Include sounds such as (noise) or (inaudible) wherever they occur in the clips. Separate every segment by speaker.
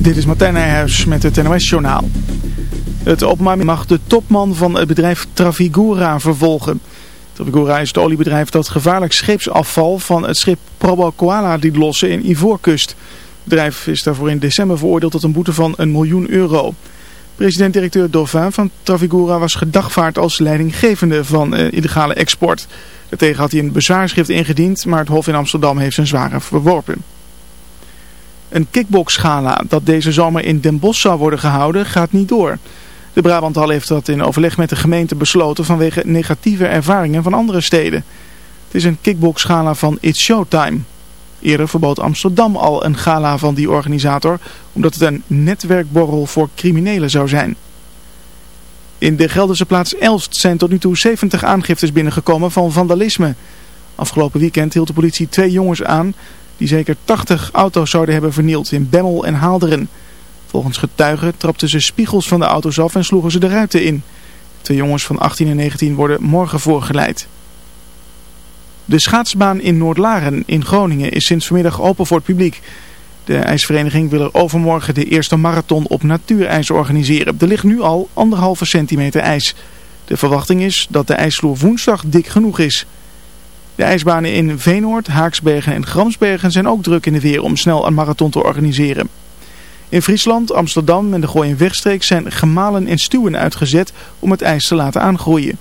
Speaker 1: Dit is Martijn Nijhuis met het NOS-journaal. Het openbaar mag de topman van het bedrijf Trafigura vervolgen. Trafigura is het oliebedrijf dat gevaarlijk scheepsafval van het schip Probo Koala liet lossen in Ivoorkust. Het bedrijf is daarvoor in december veroordeeld tot een boete van een miljoen euro. President-directeur Dauphin van Trafigura was gedagvaard als leidinggevende van uh, illegale export. Daartegen had hij een bezwaarschrift ingediend, maar het Hof in Amsterdam heeft zijn zware verworpen. Een kickboxgala dat deze zomer in Den Bosch zou worden gehouden gaat niet door. De Brabanthal heeft dat in overleg met de gemeente besloten vanwege negatieve ervaringen van andere steden. Het is een kickboxgala van It's Showtime. Eerder verbood Amsterdam al een gala van die organisator omdat het een netwerkborrel voor criminelen zou zijn. In de Gelderse plaats Elst zijn tot nu toe 70 aangiftes binnengekomen van vandalisme. Afgelopen weekend hield de politie twee jongens aan die zeker 80 auto's zouden hebben vernield in Bemmel en Haalderen. Volgens getuigen trapten ze spiegels van de auto's af en sloegen ze de ruiten in. Twee jongens van 18 en 19 worden morgen voorgeleid. De schaatsbaan in Noordlaren in Groningen is sinds vanmiddag open voor het publiek. De ijsvereniging wil er overmorgen de eerste marathon op natuurijs organiseren. Er ligt nu al anderhalve centimeter ijs. De verwachting is dat de ijsvloer woensdag dik genoeg is. De ijsbanen in Veenoord, Haaksbergen en Gramsbergen zijn ook druk in de weer om snel een marathon te organiseren. In Friesland, Amsterdam en de Gooi- en Wegstreek zijn gemalen en stuwen uitgezet om het ijs te laten aangroeien.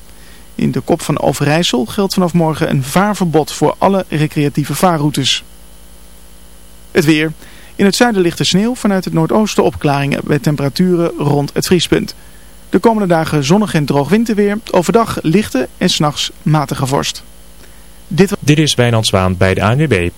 Speaker 1: In de kop van Overijssel geldt vanaf morgen een vaarverbod voor alle recreatieve vaarroutes. Het weer. In het zuiden ligt de sneeuw, vanuit het noordoosten opklaringen bij temperaturen rond het vriespunt. De komende dagen zonnig en droog winterweer, overdag lichte en s'nachts matige vorst.
Speaker 2: Dit, Dit is Wijnand Zwaan bij de ANWB.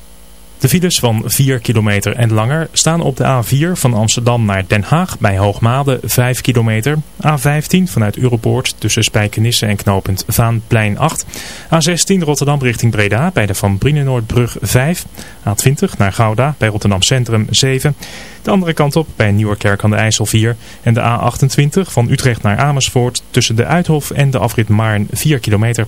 Speaker 2: De files van 4 kilometer en langer staan op de A4 van Amsterdam naar Den Haag bij Hoogmade 5 kilometer. A15 vanuit Europoort tussen Spijkenisse en knooppunt Vaanplein 8. A16 Rotterdam richting Breda bij de Van Brienenoordbrug 5. A20 naar Gouda bij Rotterdam Centrum 7. De andere kant op bij Nieuwerkerk aan de IJssel 4. En de A28 van Utrecht naar Amersfoort tussen de Uithof en de afrit Maarn 4 kilometer.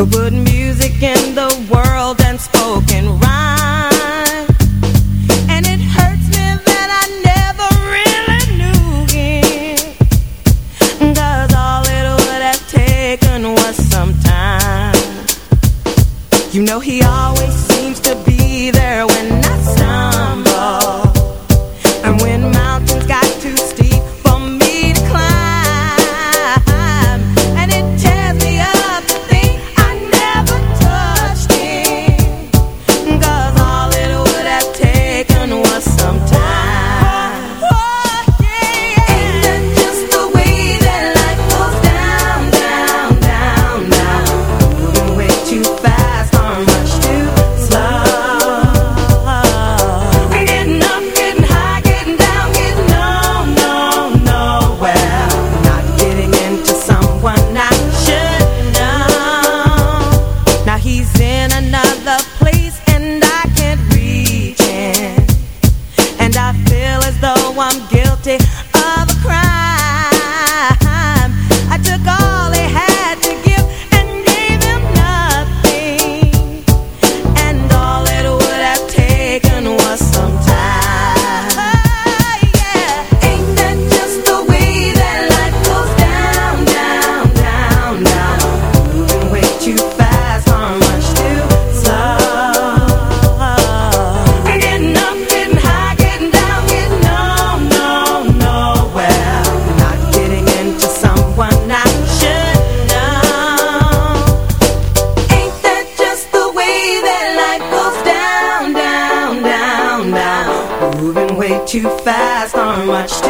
Speaker 3: But
Speaker 4: put music in the
Speaker 5: watched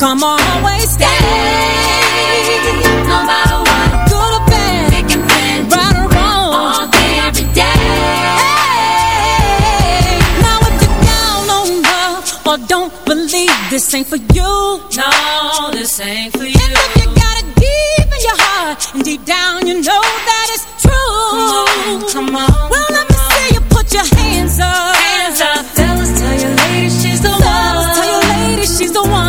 Speaker 5: Come on, always stay. no matter what. Good or bad. Right or wrong. All day, every day. Now if you're down on love or don't believe, this ain't for you. No, this ain't for you. And if you got it deep in your heart and deep down you know that it's true. Come on, come on. Well, let me see you put your hands up. Hands up. Tell us, tell your lady she's the one. Tell your lady she's the one.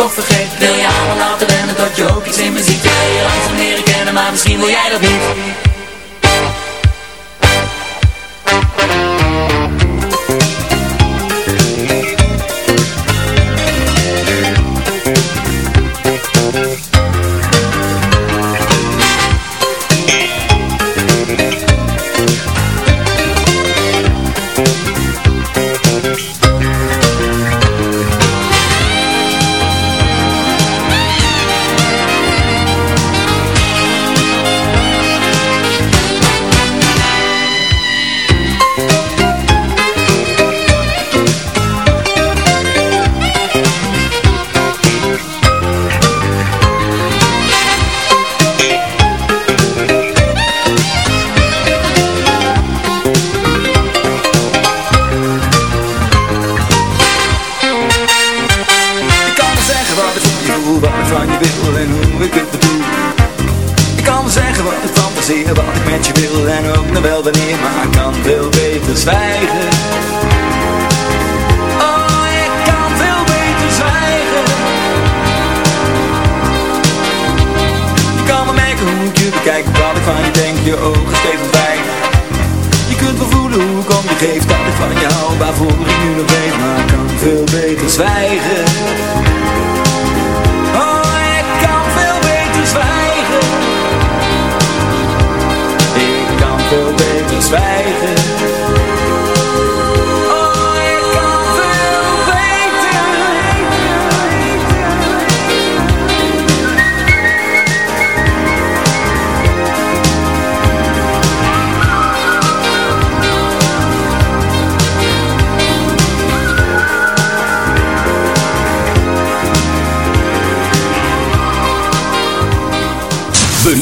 Speaker 6: toch vergeet Wil je allemaal laten rennen tot je ook iets in me ziet Wil je langzaam leren kennen, maar misschien wil jij dat niet.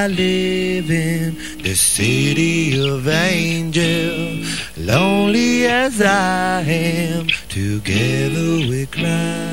Speaker 7: I live in the city of angels. Lonely as I am, together we cry.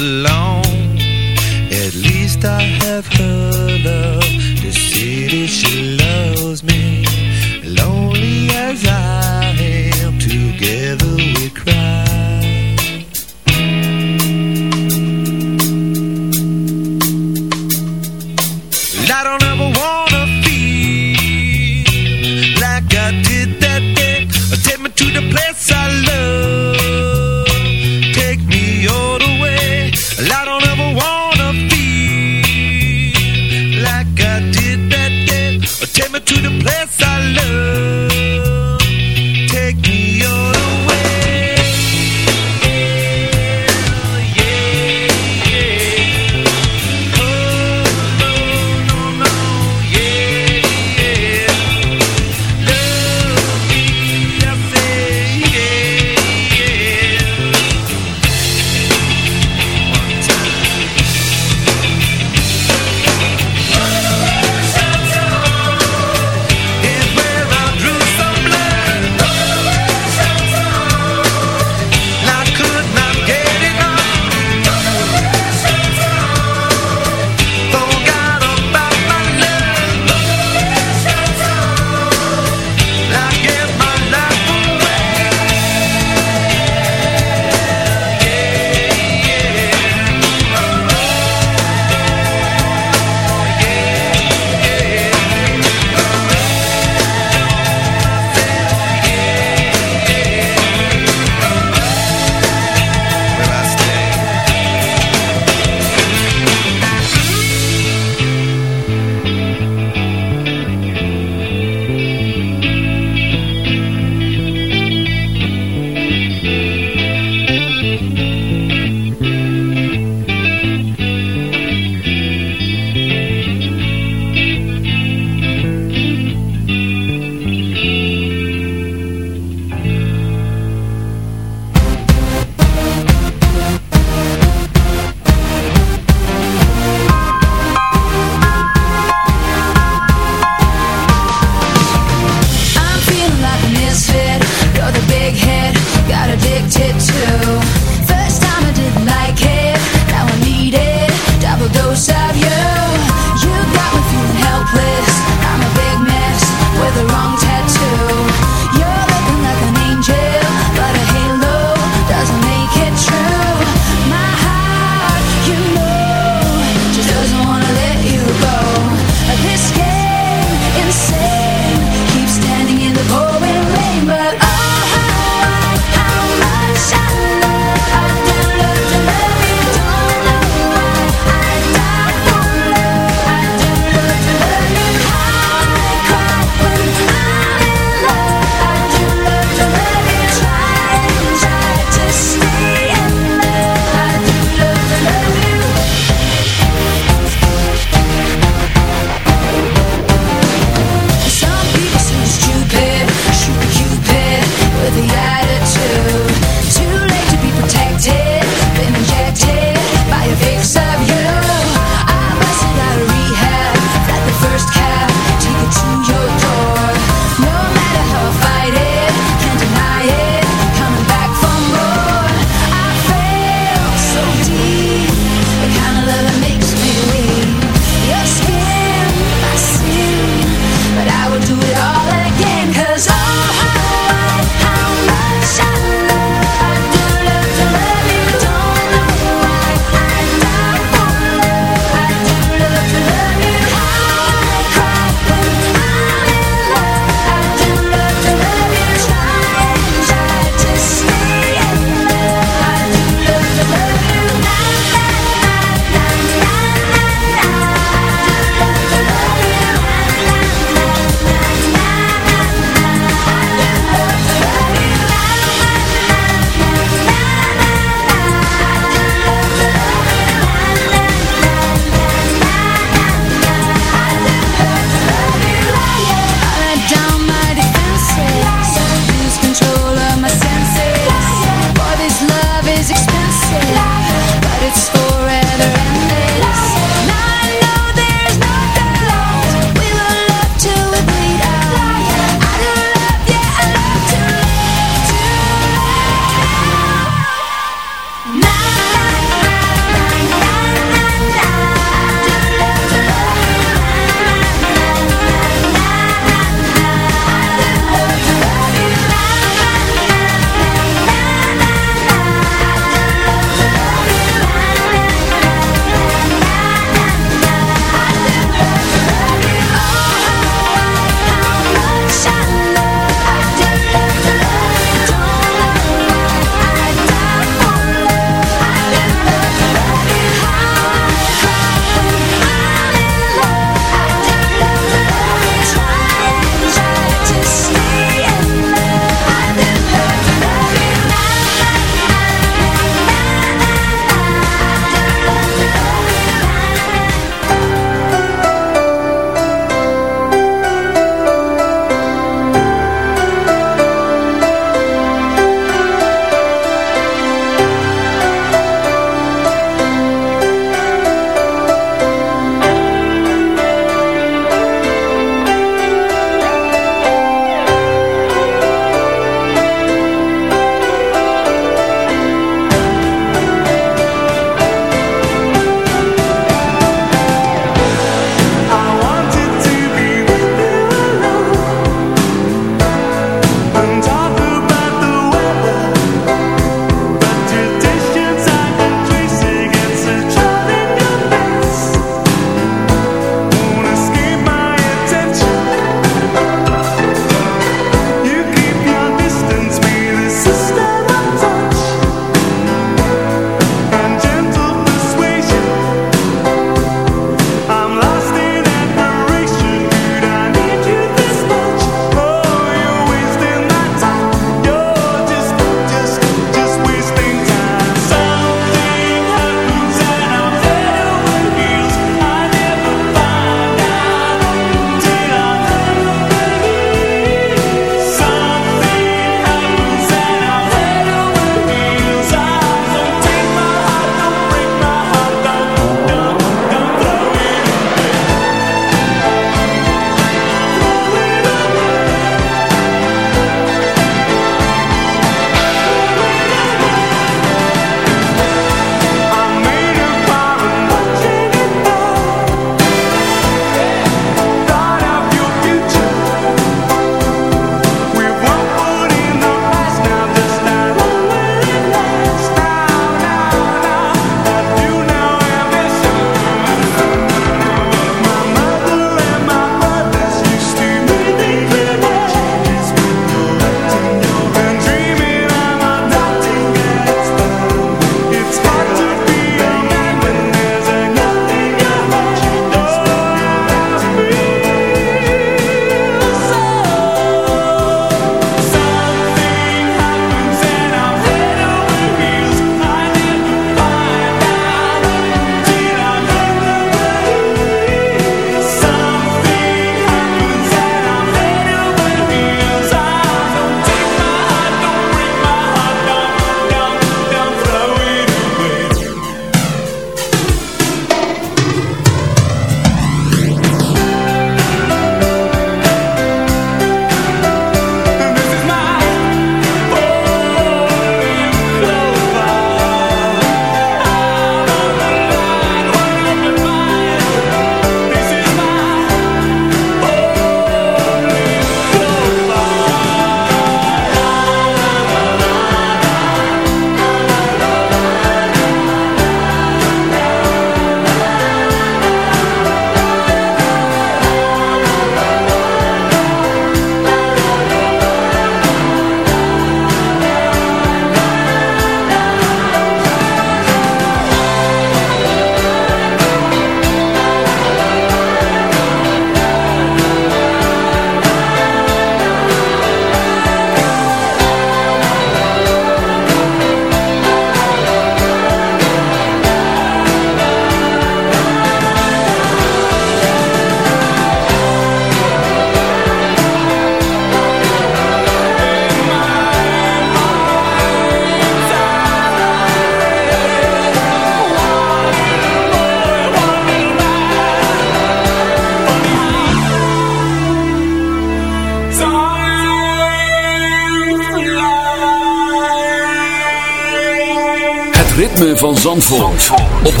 Speaker 8: Zandvoort, op 106.9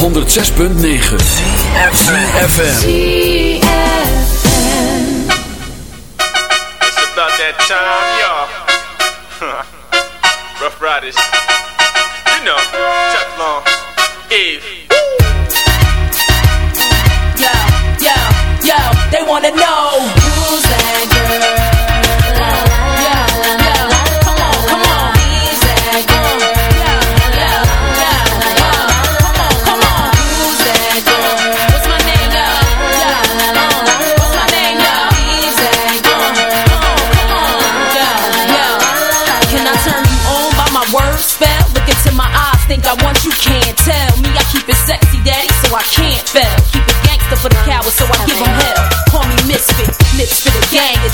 Speaker 8: FM.
Speaker 9: It's about that time, y'all. (laughs) Rough Riders.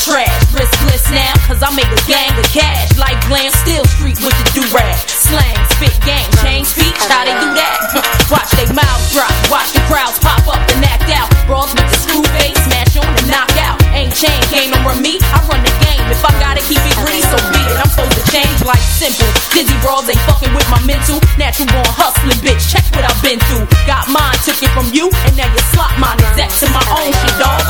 Speaker 10: Trash. Riskless now, cause I made a gang of cash. Like glam, still street with the do-rag. Slang, spit, gang, change speech, how they do that? (laughs) watch they mouths drop, watch the crowds pop up and act out. Brawls with the screw face, smash on and knock out. Ain't chain, game over me, I run the game. If I gotta keep it gritty, so be it. I'm supposed to change like simple. Dizzy brawls ain't fucking with my mental. Natural born hustling, bitch. Check what I've been through. Got mine, took it from you, and now you slot mine. Exact to my own shit, dog.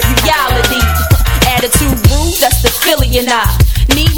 Speaker 10: Spit reality. Attitude rude, that's the Philly and I.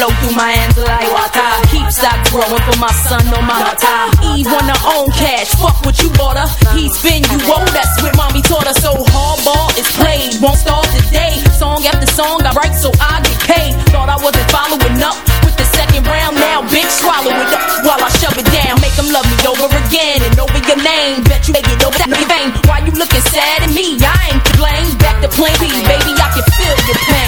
Speaker 10: flow through my hands like water. Keep stock growing for my son on my daughter. Eve want her own cash, fuck what you bought her. He spin you owe, that's what mommy taught her. So hardball is played, won't start today. Song after song I write so I get paid. Thought I wasn't following up with the second round, now bitch swallow it up while I shove it down. Make them love me over again and over your name. Bet you they get over that vein. Why you looking sad at me? I ain't to blame. Back to plan B, baby, I can feel your pain.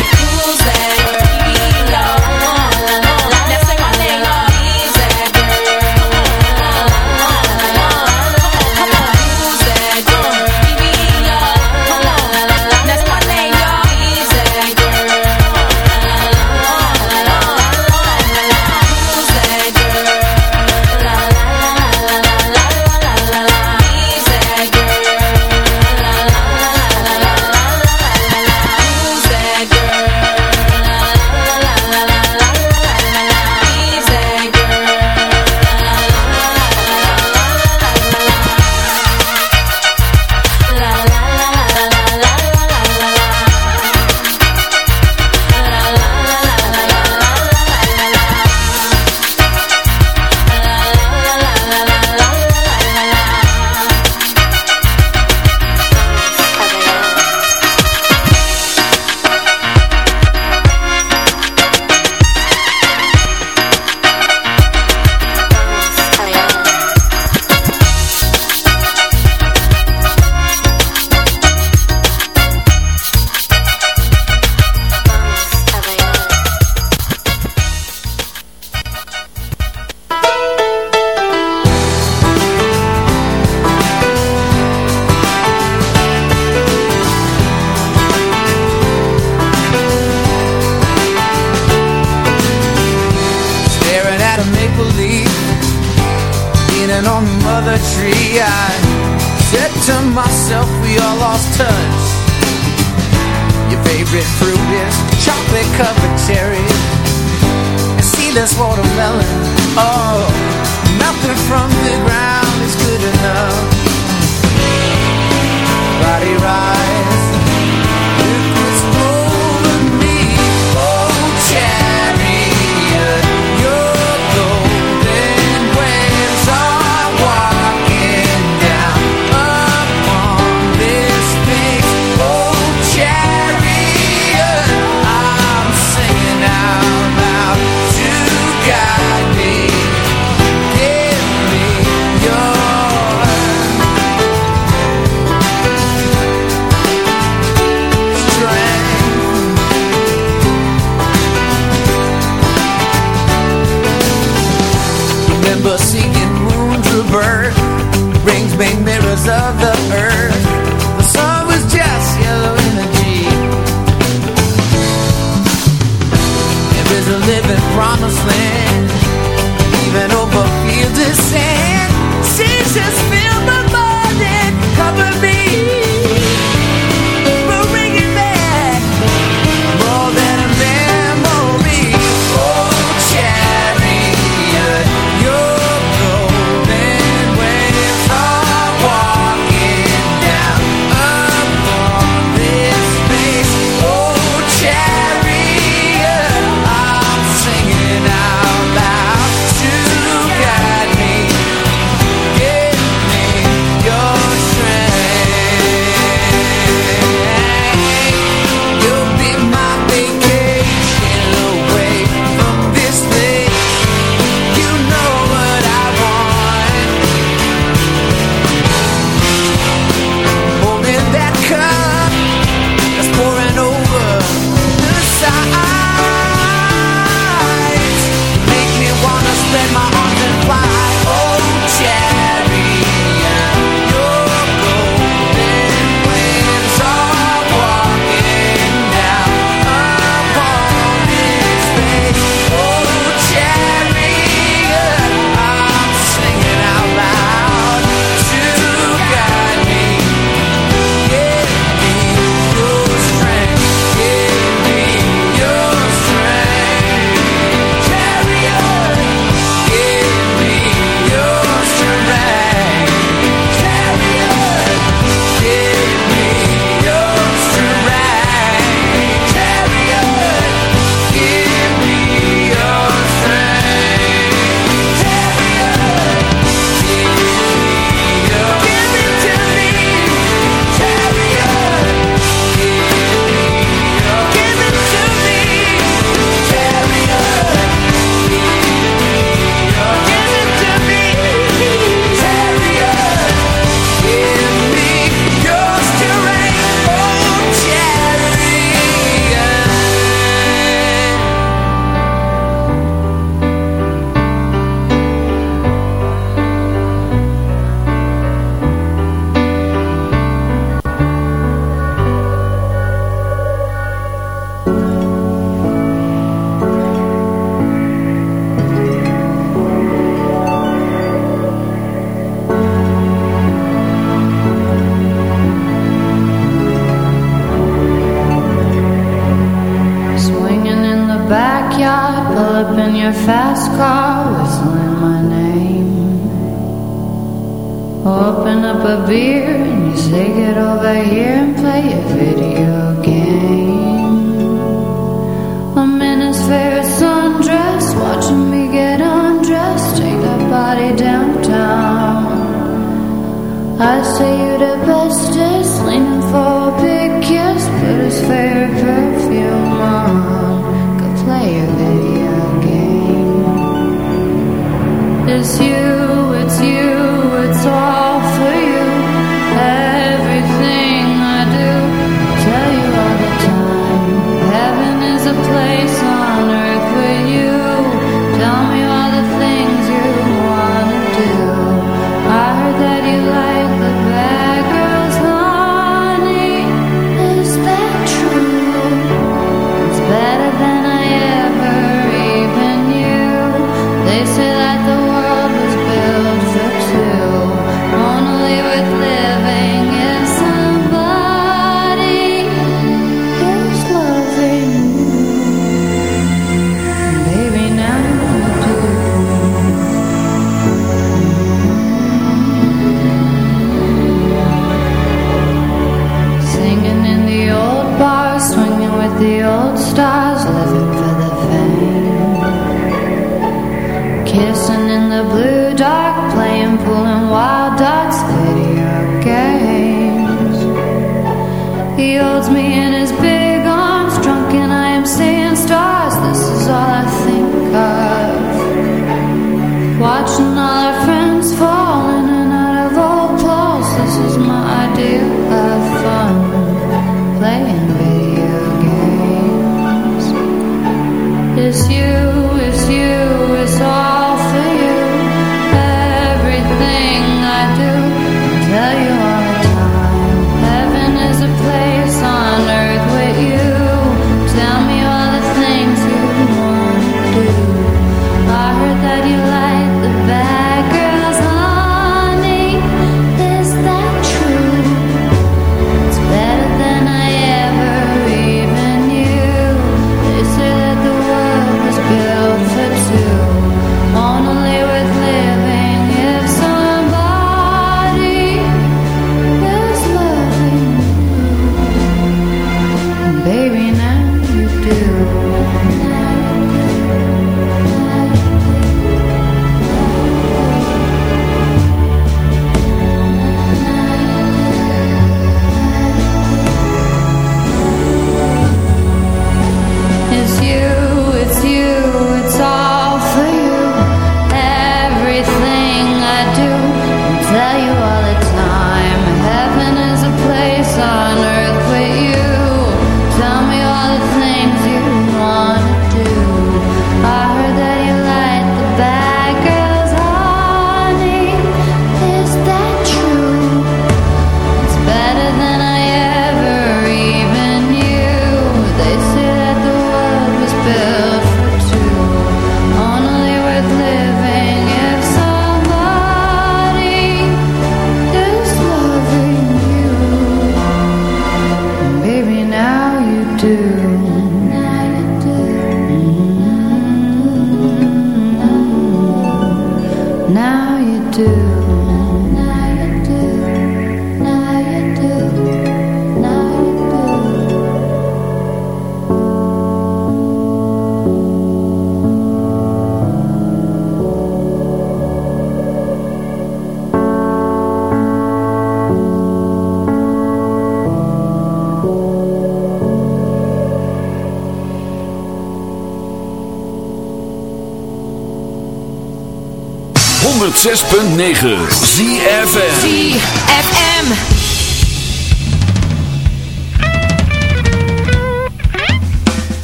Speaker 8: 106.9 Zie